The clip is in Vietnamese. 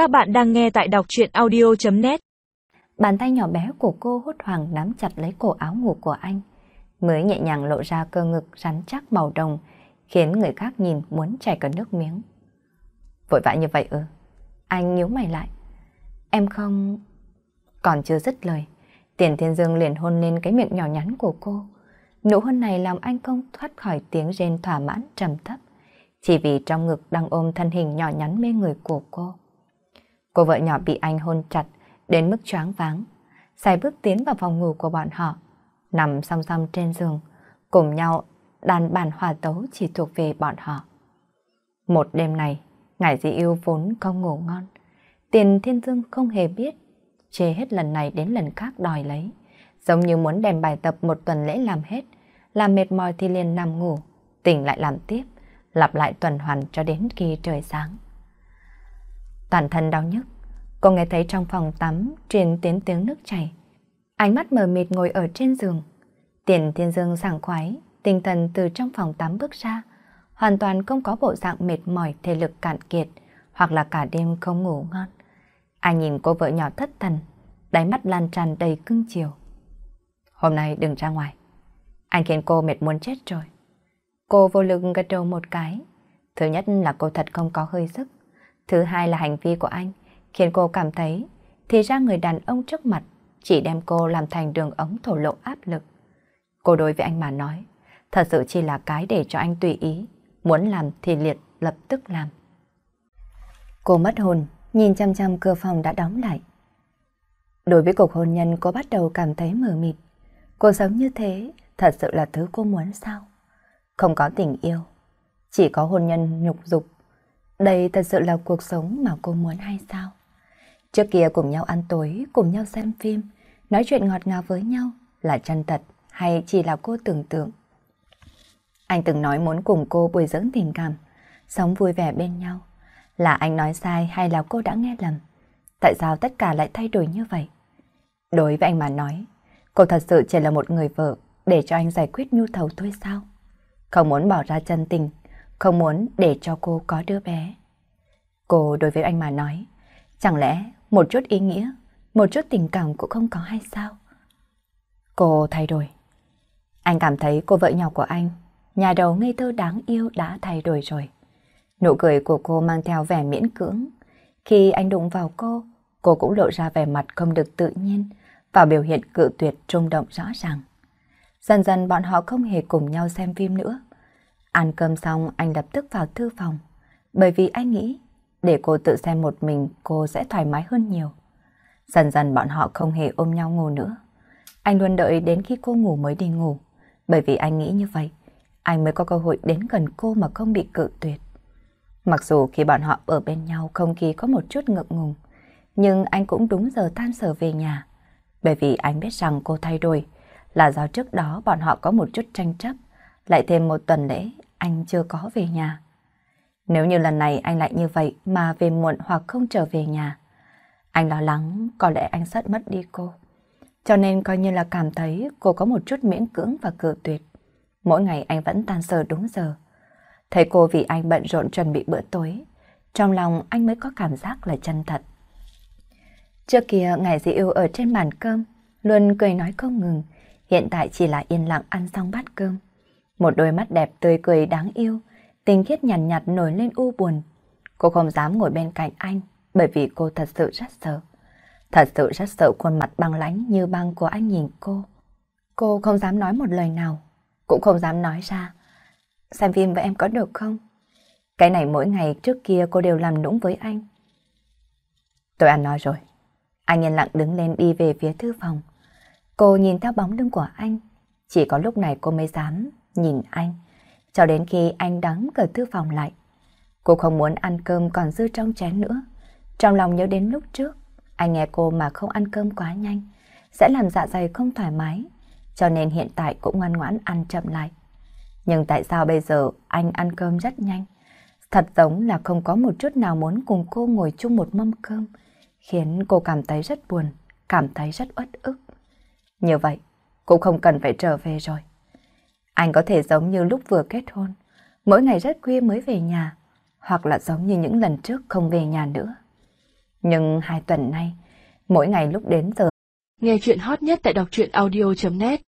Các bạn đang nghe tại đọc chuyện audio.net Bàn tay nhỏ bé của cô hốt hoảng nắm chặt lấy cổ áo ngủ của anh. Mới nhẹ nhàng lộ ra cơ ngực rắn chắc màu đồng, khiến người khác nhìn muốn chảy cả nước miếng. Vội vã như vậy ư? Anh nhíu mày lại. Em không... Còn chưa dứt lời, Tiền Thiên Dương liền hôn lên cái miệng nhỏ nhắn của cô. Nụ hôn này làm anh không thoát khỏi tiếng rên thỏa mãn trầm thấp, chỉ vì trong ngực đang ôm thân hình nhỏ nhắn mê người của cô. Cô vợ nhỏ bị anh hôn chặt đến mức choáng váng, xài bước tiến vào phòng ngủ của bọn họ, nằm song song trên giường, cùng nhau đàn bàn hòa tấu chỉ thuộc về bọn họ. Một đêm này, Ngải Di Yêu vốn không ngủ ngon. Tiền Thiên Dương không hề biết, chê hết lần này đến lần khác đòi lấy. Giống như muốn đem bài tập một tuần lễ làm hết, làm mệt mỏi thì liền nằm ngủ, tỉnh lại làm tiếp, lặp lại tuần hoàn cho đến khi trời sáng. Toàn thân đau nhức, cô nghe thấy trong phòng tắm truyền tiếng tiếng nước chảy. Ánh mắt mờ mịt ngồi ở trên giường. Tiền Thiên Dương sảng khoái, tinh thần từ trong phòng tắm bước ra, hoàn toàn không có bộ dạng mệt mỏi thể lực cạn kiệt hoặc là cả đêm không ngủ ngon. Anh nhìn cô vợ nhỏ thất thần, đáy mắt lan tràn đầy cưng chiều. Hôm nay đừng ra ngoài. Anh khiến cô mệt muốn chết rồi. Cô vô lực gật đầu một cái. Thứ nhất là cô thật không có hơi sức. Thứ hai là hành vi của anh khiến cô cảm thấy thì ra người đàn ông trước mặt chỉ đem cô làm thành đường ống thổ lộ áp lực. Cô đối với anh mà nói, thật sự chỉ là cái để cho anh tùy ý, muốn làm thì liệt lập tức làm. Cô mất hồn, nhìn chăm chăm cửa phòng đã đóng lại. Đối với cuộc hôn nhân cô bắt đầu cảm thấy mờ mịt. Cô sống như thế, thật sự là thứ cô muốn sao? Không có tình yêu, chỉ có hôn nhân nhục dục. Đây thật sự là cuộc sống mà cô muốn hay sao? Trước kia cùng nhau ăn tối, cùng nhau xem phim, nói chuyện ngọt ngào với nhau là chân thật hay chỉ là cô tưởng tượng? Anh từng nói muốn cùng cô bồi dưỡng tình cảm, sống vui vẻ bên nhau. Là anh nói sai hay là cô đã nghe lầm? Tại sao tất cả lại thay đổi như vậy? Đối với anh mà nói, cô thật sự chỉ là một người vợ để cho anh giải quyết nhu cầu thôi sao? Không muốn bỏ ra chân tình, không muốn để cho cô có đứa bé. Cô đối với anh mà nói, chẳng lẽ một chút ý nghĩa, một chút tình cảm cũng không có hay sao? Cô thay đổi. Anh cảm thấy cô vợ nhỏ của anh, nhà đầu ngây thơ đáng yêu đã thay đổi rồi. Nụ cười của cô mang theo vẻ miễn cưỡng. Khi anh đụng vào cô, cô cũng lộ ra vẻ mặt không được tự nhiên và biểu hiện cự tuyệt trung động rõ ràng. Dần dần bọn họ không hề cùng nhau xem phim nữa. Ăn cơm xong anh lập tức vào thư phòng, bởi vì anh nghĩ để cô tự xem một mình cô sẽ thoải mái hơn nhiều. Dần dần bọn họ không hề ôm nhau ngủ nữa. Anh luôn đợi đến khi cô ngủ mới đi ngủ, bởi vì anh nghĩ như vậy, anh mới có cơ hội đến gần cô mà không bị cự tuyệt. Mặc dù khi bọn họ ở bên nhau không khí có một chút ngượng ngùng, nhưng anh cũng đúng giờ tan sở về nhà, bởi vì anh biết rằng cô thay đổi, là do trước đó bọn họ có một chút tranh chấp, lại thêm một tuần lễ anh chưa có về nhà. Nếu như lần này anh lại như vậy mà về muộn hoặc không trở về nhà, anh lo lắng có lẽ anh sắp mất đi cô. Cho nên coi như là cảm thấy cô có một chút miễn cưỡng và cự tuyệt. Mỗi ngày anh vẫn tan sở đúng giờ. Thấy cô vì anh bận rộn chuẩn bị bữa tối, trong lòng anh mới có cảm giác là chân thật. Trước kia ngày dị yêu ở trên bàn cơm, luôn cười nói không ngừng, hiện tại chỉ là yên lặng ăn xong bát cơm. Một đôi mắt đẹp tươi cười đáng yêu, tình khiết nhàn nhạt, nhạt nổi lên u buồn. Cô không dám ngồi bên cạnh anh, bởi vì cô thật sự rất sợ. Thật sự rất sợ khuôn mặt băng lãnh như băng của anh nhìn cô. Cô không dám nói một lời nào, cũng không dám nói ra. Xem phim với em có được không? Cái này mỗi ngày trước kia cô đều làm nũng với anh. Tôi ăn nói rồi. Anh yên lặng đứng lên đi về phía thư phòng. Cô nhìn theo bóng lưng của anh. Chỉ có lúc này cô mới dám nhìn anh. Cho đến khi anh đóng cửa thư phòng lại. Cô không muốn ăn cơm còn dư trong chén nữa. Trong lòng nhớ đến lúc trước, anh nghe cô mà không ăn cơm quá nhanh, sẽ làm dạ dày không thoải mái. Cho nên hiện tại cũng ngoan ngoãn ăn chậm lại. Nhưng tại sao bây giờ anh ăn cơm rất nhanh? Thật giống là không có một chút nào muốn cùng cô ngồi chung một mâm cơm, khiến cô cảm thấy rất buồn, cảm thấy rất uất ức. Như vậy, cũng không cần phải trở về rồi. Anh có thể giống như lúc vừa kết hôn, mỗi ngày rất khuya mới về nhà, hoặc là giống như những lần trước không về nhà nữa. Nhưng hai tuần nay, mỗi ngày lúc đến giờ. Nghe chuyện hot nhất tại đọc truyện audio.net